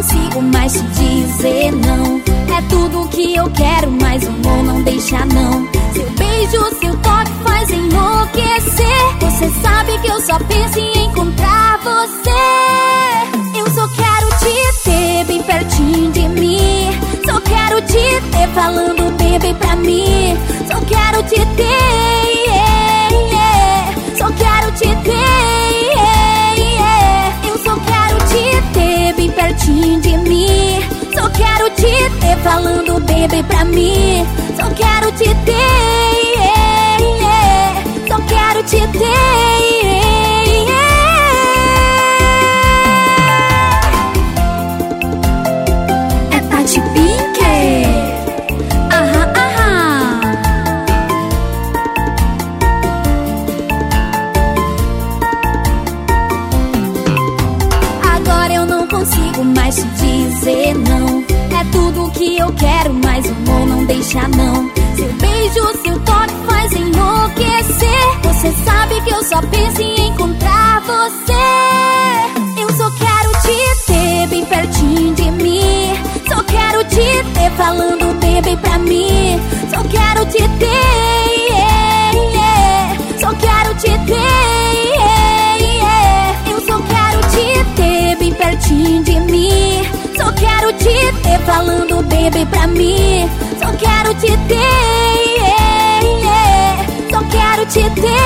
consigo mais te dizer não. É tudo que eu quero, mas o amor não deixa não. Seu beijo, seu toque faz enlouquecer. Você sabe que eu só penso em encontrar você. Eu só quero te ter bem pertinho de mim. Só quero te ter falando bem, bem pra mim. Só quero te ter. Falando bem pra mim. Só quero te ter. Consigo mais te dizer não. É tudo que eu quero, mas o amor não deixa não. Seu beijo, seu toque faz enlouquecer. Você sabe que eu só penso em encontrar você. Eu só quero te ter bem pertinho de mim. Só quero te ter falando bem, bem pra mim. Falando bem pra mim. Só quero te ter. yeah, yeah. Só quero te ter.